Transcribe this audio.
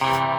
Bye.